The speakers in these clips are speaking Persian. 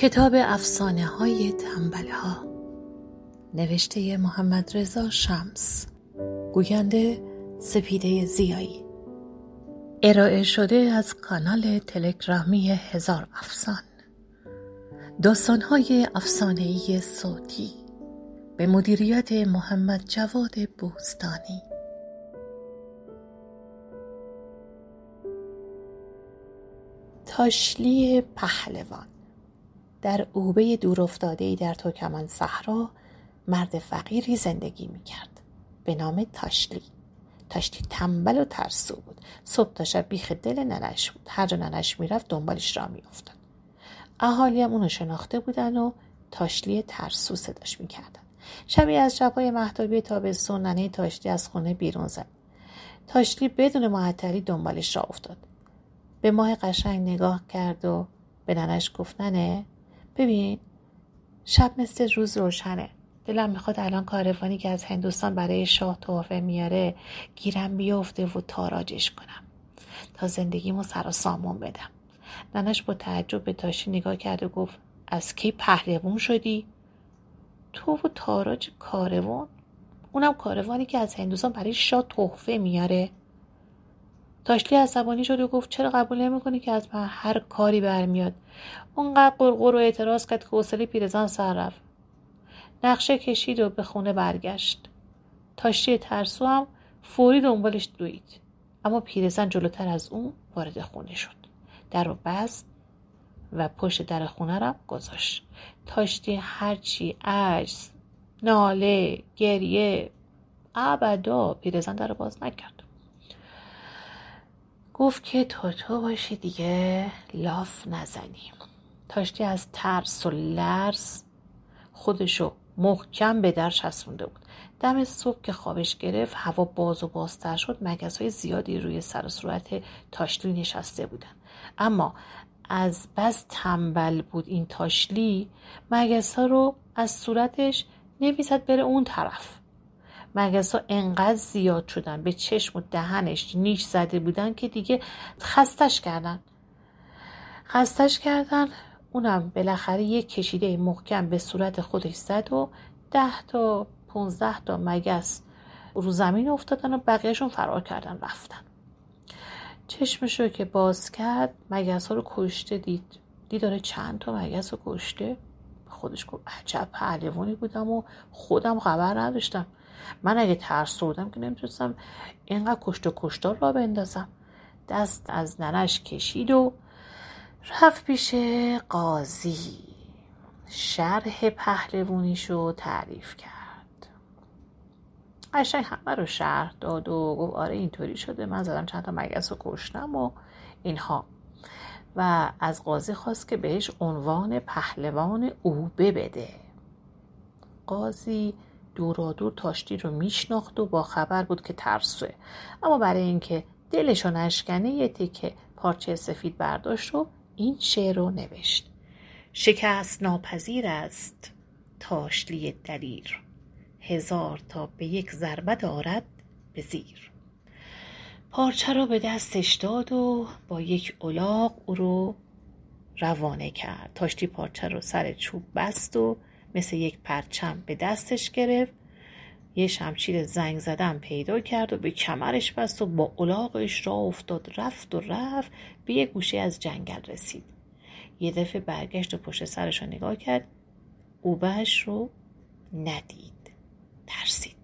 کتاب افسانه های تنبل ها نوشته محمد رضا شمس. گوینده سپیده زیایی. ارائه شده از کانال تلگرامی هزار افسان. داستان های افسانه ای صوتی. به مدیریت محمد جواد بوستانی. تاشلی پهلوان. در اوبه ای در توکمان صحرا مرد فقیری زندگی می‌کرد. به نام تاشلی. تاشلی تنبل و ترسو بود. صبح تا شب بیخ دل ننش بود. هر جا ننش می‌رفت دنبالش را میافتاد. اهالی هم اونو شناخته بودن و تاشلی ترسو صداش می‌کردن. شبی از شبهای محتابی تابستون ننه تاشلی از خونه بیرون زد. تاشلی بدون معطلی دنبالش را افتاد. به ماه قشنگ نگاه کرد و به ننش گفت ننه؟ ببین شب مثل روز روشنه. دلم می‌خواد الان کاروانی که از هندوستان برای شاه تحفه میاره گیرم بیفته و تاراجش کنم. تا زندگیمو سر و سامون بدم. ننش با تعجب به تاشی نگاه کرد و گفت از کی پهلوون شدی؟ تو و تاراج کاروان؟ اونم کاروانی که از هندوستان برای شاه تحفه میاره؟ تاشلی عصبانی شد و گفت چرا قبول نمی‌کنی که از من هر کاری برمیاد؟ اونقدر قرقر و اعتراض کرد که حوصله پیرزن سر رفت. نقشه کشید و به خونه برگشت. تاشلی ترسو هم فوری دنبالش دوید. اما پیرزن جلوتر از اون وارد خونه شد. در رو بست و پشت در خونه را گذاشت. تاشتی هرچی عجز ناله گریه ابدا پیرزن در رو باز نکرد. گفت که تو تو باشی دیگه لاف نزنیم. تاشتی از ترس و لرز خودشو محکم به در چسبونده بود. دم صبح که خوابش گرفت هوا باز و بازتر شد مگس های زیادی روی سر و صورت تاشلی نشسته بودن. اما از بس تنبل بود این تاشلی مگس ها رو از صورتش نمی‌زد بره اون طرف. مگس ها انقدر زیاد شدن به چشم و دهنش نیش زده بودن که دیگه خستش کردن. خستش کردن اونم بالاخره یک کشیده محکم به صورت خودش زد و ده تا پونزده تا مگس رو زمین افتادن و بقیهشون فرار کردن رفتن. چشمشو که باز کرد مگس ها رو کشته دید. دید داره چند تا مگس رو کشته؟ خودش گفت عجب پهلوانی بودم و خودم خبر نداشتم. من اگه ترس بودم که نمی‌تونستم اینقدر کشت و کشتار را بندازم. دست از ننش کشید و رفت پیش قاضی. شرح پهلوونیشو تعریف کرد. قشنگ همه رو شرح داد و گفت آره اینطوری شده. من زدم چند تا مگس رو کشتم و اینها. و از قاضی خواست که بهش عنوان پهلوان اوبه بده قاضی دورا دور تاشتی رو میشناخت و با خبر بود که ترسوه. اما برای اینکه دلشو نشکنه یه تیکه پارچه سفید برداشت و این شعر رو نوشت. شکست ناپذیر است تاشلی دلیر. هزار تا به یک ضربه دارد به زیر. پارچه رو به دستش داد و با یک الاغ او رو روانه کرد. تاشتی پارچه رو سر چوب بست و مثل یک پرچم به دستش گرفت. یه شمشیر زنگ زدن پیدا کرد و به کمرش بست و با الاغش را افتاد. رفت و رفت به یه گوشه از جنگل رسید. یه دفعه برگشت و پشت سرش رو نگاه کرد. اوبهش رو ندید. ترسید.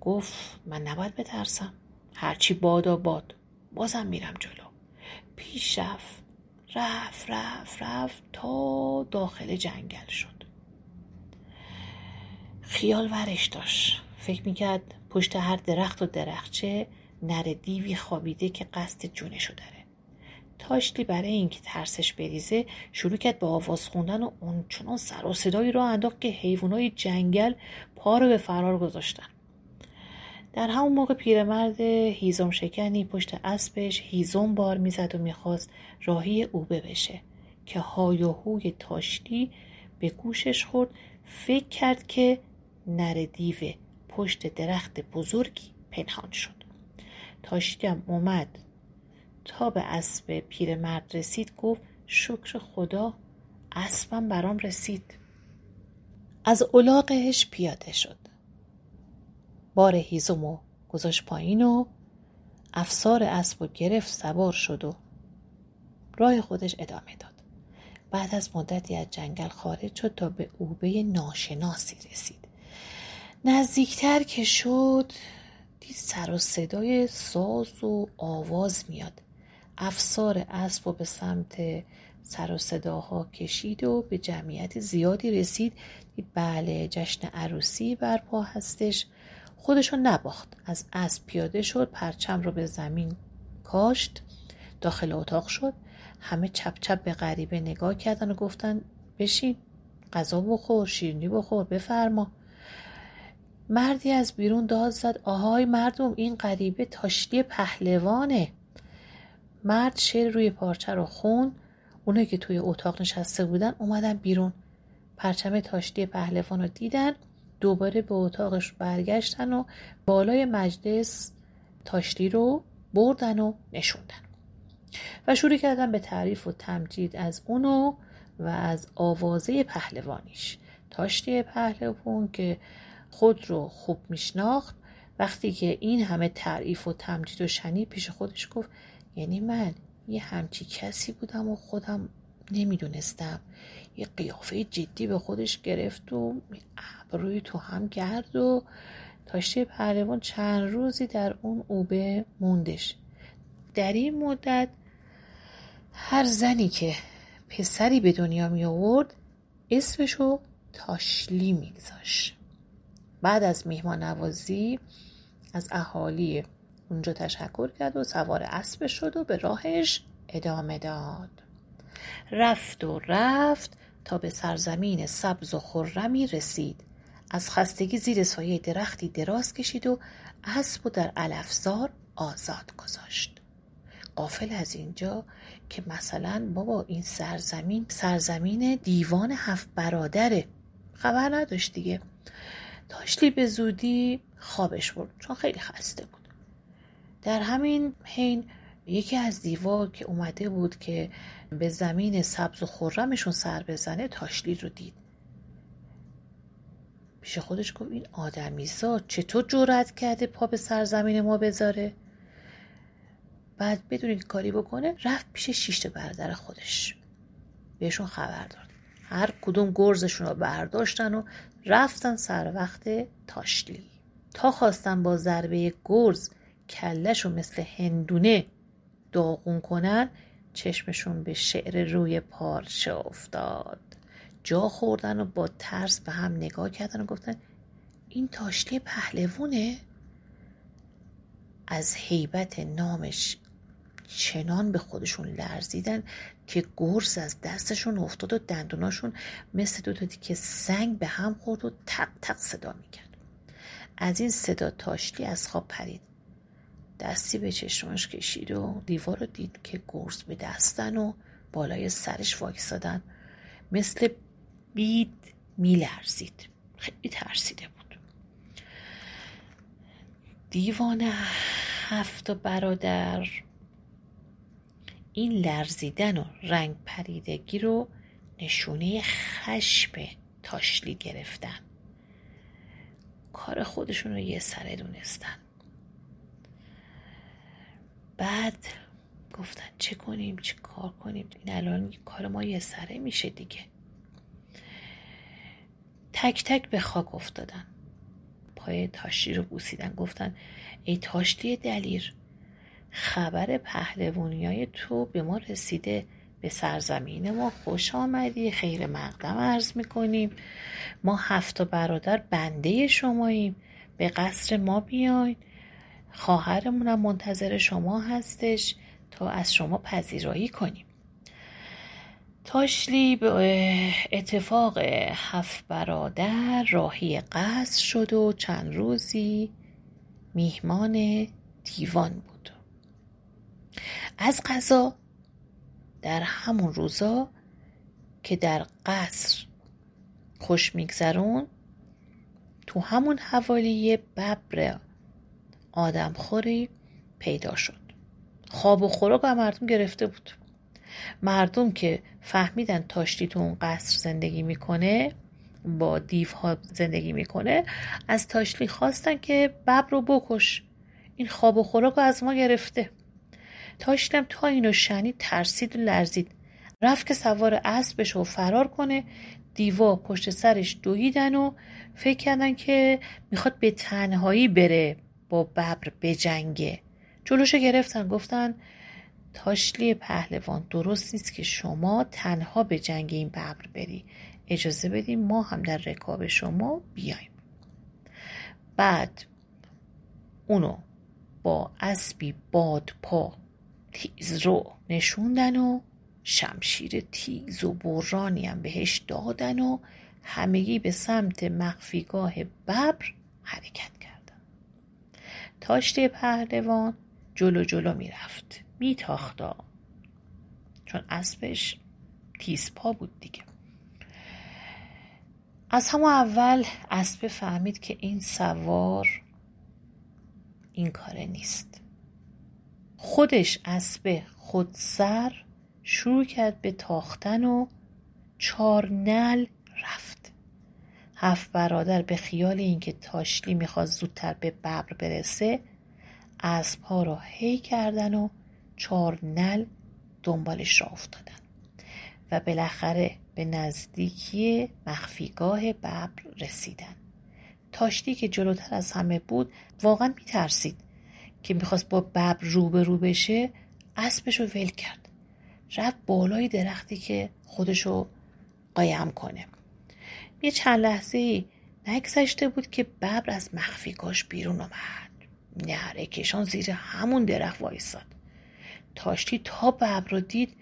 گفت من نباید بترسم. هرچی بادا باد بازم میرم جلو. پیش رفت. رفت رفت رفت تا داخل جنگل شد. خیال ورش داشت. فکر می‌کرد پشت هر درخت و درخچه نر دیوی خوابیده که قصد جونشو داره. تاشتی برای اینکه ترسش بریزه شروع کرد به آواز خوندن و اون چنان سر و صدایی را انداخت که حیوانای جنگل پا رو به فرار گذاشتن. در همون موقع پیرمرد هیزم شکنی پشت اسبش هیزم بار می‌زد و می‌خواست راهی اوبه بشه که های و هوی تاشتی به گوشش خورد. فکر کرد که نر دیو پشت درخت بزرگی پنهان شد. تاشتی هم اومد. تا به اسب پیرمرد رسید گفت شکر خدا اسبم برام رسید. از الاغش پیاده شد. بار هیزمو گذاشت پایین و افسار اسب و گرفت سوار شد و راه خودش ادامه داد. بعد از مدتی از جنگل خارج شد تا به اوبه ناشناسی رسید. نزدیکتر که شد دید سر و صدای ساز و آواز میاد. افسار اسب و به سمت سر و صداها کشید و به جمعیت زیادی رسید. دید بله جشن عروسی برپا هستش. خودشو نباخت. از اسب پیاده شد پرچم رو به زمین کاشت داخل اتاق شد. همه چپ چپ به غریبه نگاه کردن و گفتن بشین غذا بخور شیرینی بخور بفرما. مردی از بیرون داد زد آهای مردم این غریبه تاشلی پهلوانه. مرد شعر روی پارچه رو خون. اونایی که توی اتاق نشسته بودن اومدن بیرون. پرچم تاشلی پهلوان رو دیدن. دوباره به اتاقش برگشتن و بالای مجلس تاشلی رو بردن و نشوندن. و شروع کردن به تعریف و تمجید از اونو و از آوازه پهلوانیش. تاشتی پهلوان که خود رو خوب میشناخت وقتی که این همه تعریف و تمجید و شنی پیش خودش گفت یعنی من یه همچی کسی بودم و خودم نمی‌دونستم. یه قیافه جدی به خودش گرفت و ابروی تو هم کرد و تاشتی پهلوان چند روزی در اون اوبه موندش. در این مدت هر زنی که پسری به دنیا می آورد اسمشو تاشلی میگذاشت. بعد از میهمان نوازی از اهالی اونجا تشکر کرد و سوار اسب شد و به راهش ادامه داد. رفت و رفت تا به سرزمین سبز و خرمی رسید. از خستگی زیر سایه درختی دراز کشید و اسب و در علفزار آزاد گذاشت. قافل از اینجا که مثلا بابا این سرزمین سرزمین دیوان هفت برادره خبر نداشت دیگه. داشتی به زودی خوابش برد چون خیلی خسته بود. در همین حین یکی از دیوا که اومده بود که به زمین سبز و خورمشون سر بزنه تاشلی رو دید. پیش خودش گفت این آدمیزاد چطور جرأت کرده پا به سرزمین ما بذاره؟ بعد بدون که کاری بکنه رفت پیش شیشت برادر خودش. بهشون خبر داد. هر کدوم گرزشون رو برداشتن و رفتن سر وقت تاشلی تا خواستن با ضربه گرز کلش رو مثل هندونه داغون کنن چشمشون به شعر روی پارچه افتاد. جا خوردن و با ترس به هم نگاه کردن و گفتن این تاشلی پهلوونه؟ از حیبت نامش چنان به خودشون لرزیدن که گرز از دستشون افتاد و دندوناشون مثل دو تا که سنگ به هم خورد و تق تق صدا می‌کرد. از این صدا تاشتی از خواب پرید. دستی به چشماش کشید و دیوار رو دید که گرز به دستن و بالای سرش واکسادن مثل بید میلرزید. خیلی ترسیده بود. دیوان هفت برادر. این لرزیدن و رنگ پریدگی رو نشونه خشم تاشلی گرفتن. کار خودشون رو یه سره دونستن. بعد گفتن چه کنیم چه کار کنیم؟ این الان کار ما یه سره میشه دیگه. تک تک به خاک افتادن. پای تاشتی رو بوسیدن. گفتن ای تاشتی دلیر خبر های تو به ما رسیده. به سرزمین ما خوش آمدی. خیر مقدم عرض می‌کنیم. ما هفت برادر بنده شماییم. به قصر ما بیاین. خواهرمونم منتظر شما هستش تا از شما پذیرایی کنیم. تاشلی به اتفاق هفت برادر راهی قصر شد و چند روزی میهمان دیوان بود. از قضا در همون روزا که در قصر خوش میگذرون تو همون حوالی ببر آدمخوری پیدا شد. خواب و خوراک هم مردم گرفته بود. مردم که فهمیدن تاشتی تو اون قصر زندگی می‌کنه با دیوها زندگی می‌کنه از تاشلی خواستن که ببر رو بکش. این خواب و خوراک از ما گرفته. تاشلم تا اینو شنید ترسید و لرزید. رفت که سوار اسبش و فرار کنه. دیوا پشت سرش دویدن و فکر کردن که می‌خواد به تنهایی بره. با ببر بجنگه جلوشو گرفتن گفتن تاشلی پهلوان درست نیست که شما تنها به جنگ این ببر بری. اجازه بدیم ما هم در رکاب شما بیایم. بعد اونو با اسبی باد پا تیز رو نشوندن و شمشیر تیز و برانی هم بهش دادن و همگی به سمت مخفیگاه ببر حرکت کردن. تاشته پهلوان جلو جلو می‌رفت میتاختا. چون اسبش تیز پا بود دیگه. از همون اول اسب فهمید که این سوار این کاره نیست. خودش اسب خودسر شروع کرد به تاختن و چار نل رفت. هفت برادر به خیال اینکه تاشلی می‌خواد زودتر به ببر برسه اسبها را هی کردن و چار نل دنبالش را افتادن. و بالاخره به نزدیکی مخفیگاه ببر رسیدن. تاشتی که جلوتر از همه بود واقعا میترسید که می‌خواست با ببر روبرو بشه اسبش رو ول کرد. رفت بالای درختی که خودشو قایم کنه. یه چند لحظه نگذشته بود که ببر از مخفیگاش بیرون اومد نهره کشان زیر همون درخت وایساد. تاشتی تا ببر رو دید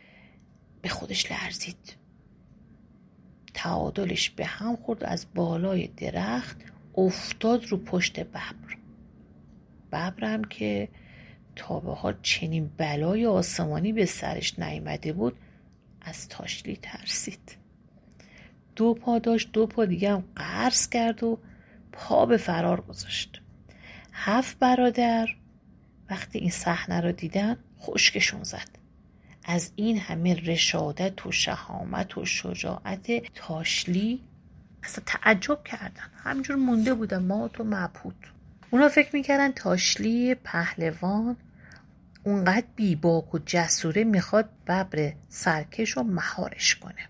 به خودش لرزید. تعادلش به هم خورد از بالای درخت افتاد رو پشت ببر. ببرم که تا به حال چنین بلای آسمانی به سرش نیامده بود از تاشلی ترسید. دو پا داشت دو پا دیگه هم قرص کرد و پا به فرار گذاشت. هفت برادر وقتی این صحنه را دیدن خشکشون زد. از این همه رشادت و شهامت و شجاعت تاشلی اصلا تعجب کردن. همجور مونده بودن ما تو مبهود اونا فکر می‌کردن تاشلی پهلوان اونقدر بیباک و جسوره می‌خواد ببر سرکش و مهارش کنه.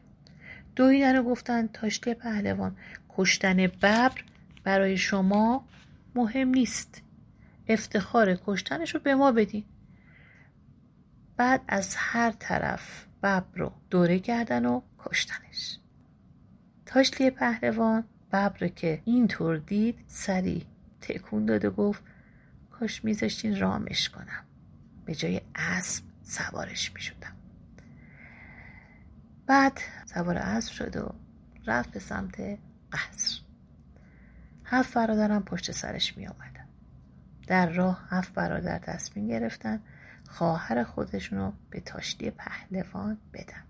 دویدن و گفتن تاشلی پهلوان. کشتن ببر برای شما مهم نیست. افتخار کشتنش رو به ما بدین. بعد از هر طرف ببر رو دوره کردن و کشتنش. تاشلی پهلوان ببر که اینطور دید سری تکون داد و گفت کاش میذاشتین رامش کنم. به جای اسب سوارش می‌شدم. بعد سوار اسب شد و رفت به سمت قصر. هفت برادرم پشت سرش می آمدن. در راه هفت برادر تصمیم گرفتن خواهر خودشون رو به تاشتی پهلوان بدن.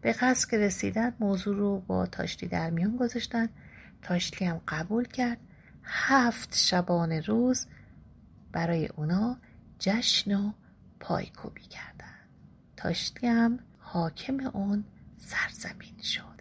به قصر که رسیدن موضوع رو با تاشتی در میان گذاشتن. تاشتی هم قبول کرد. هفت شبانه روز برای اونا جشن و پایکوبی کردن. تاشتی هم حاکم اون سرزمین شد.